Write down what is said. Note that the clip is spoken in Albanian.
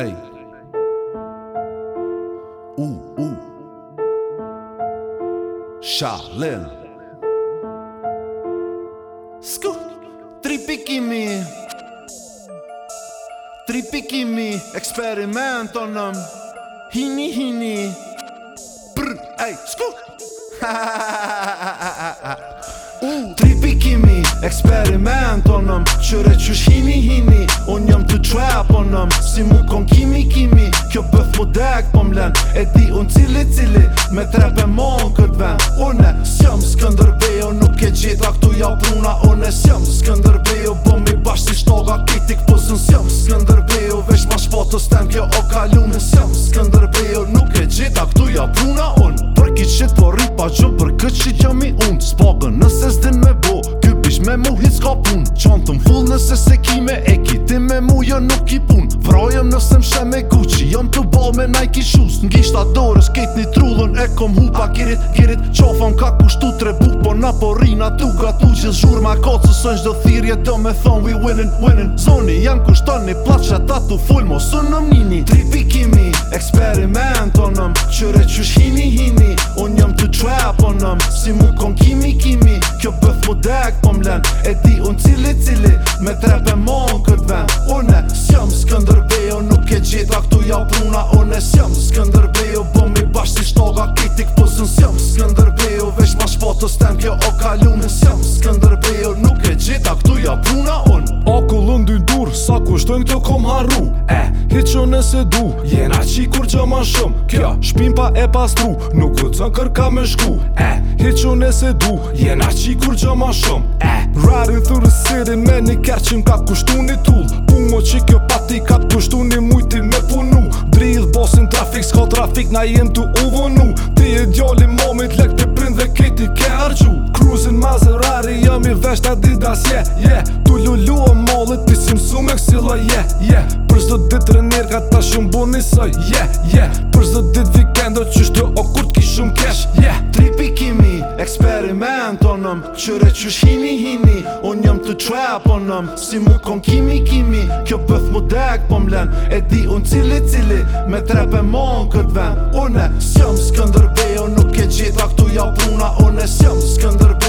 Hey. Ooh, ooh. Shalil. Scoot. Three picking me. Three picking me. Experiment on them. Hini hini. Brr. Hey, scoot. Ooh. Tripikimi, eksperiment onom Qyre qysh hini hini Unë jam të trap po on them Si mu kon kimi kimi Kjo bëth mu dek po mlen E di unë cili cili Me trap mon kët ven Unë s'jam s'këndër Nuk e gjitha këtu ja pruna Unë s'jam s'këndër bejo Po mi bash si shtoga kiti këpësën S'jam jam bejo Vesh ma shpotës tem kjo o kalun S'jam s'këndër Nuk e gjitha këtu ja pruna unë Për ki qit po rrit pa gjumë Për këtë që gjami unë nëse pun Qanë të mfull nëse se ki me eki Ti me mu jo nuk i pun Vrojëm nëse m'shem me Gucci, Jom të bo me Nike shoes Ngisht a dorës ket një trullën E kom hupa kirit kirit Qofëm ka kushtu tre buk Po na po rina tu gatu Që zhur ma kocë Së është dhe thirje Do me thonë we winning winning Zoni jam kushton një plat Që ata tu full mosë në mini Tri eksperimento nëm, Qyre po mlen E ti unë cili cili me trepe mo në këtë ven Une s'jam s'këndërbejo nuk e gjitha këtu ja pruna Une s'jam s'këndërbejo po bo mi bashkë si shtoga kiti këpusën S'jam s'këndërbejo vesh ma shpotës tem kjo o kalume S'jam s'këndërbejo nuk e gjitha këtu ja pruna O okullën dy dur sa kushtojnë kjo kom haru Eh, qo nëse du Jena qi kur qo ma shumë Kjo shpin pa e pas tru Nuk do të kërka me shku E he qo nëse du Jena qi kur qo ma shumë E rari thurë sidi me një kërqim Ka kushtu një tull Pungo qi kjo pati ka të kushtu një mujti me punu Drill bosin, trafik s'ka trafik Na jem të uvonu Ti je, yeah Tu lullu o mollit, ti si mësu me kësilla, yeah, yeah Për zdo dit rënir, ka ta shumë bu njësoj, yeah, yeah Për zdo dit vikendo, qështu o kur t'ki shumë kesh, yeah Tripi kimi, eksperimentonëm Qyre qysh hini hini, unë jam të qweponëm Si mu kon kimi kimi, kjo pëth mu dek po mlen E di unë cili cili, me trepe mon këtë ven Une, s'jom s'këndërbejo, nuk e gjitha këtu ja puna Une, s'jom s'këndërbejo